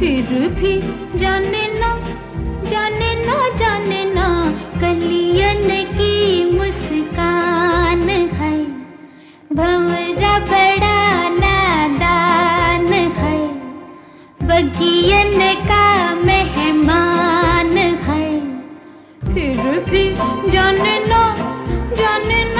फिर भी जाने ना जाने ना जाने ना, कलियन की मुस्कान है। भंवरा बड़ा नादान है। बगियन का मेहमान है। फिर भी जाने ना जाने ना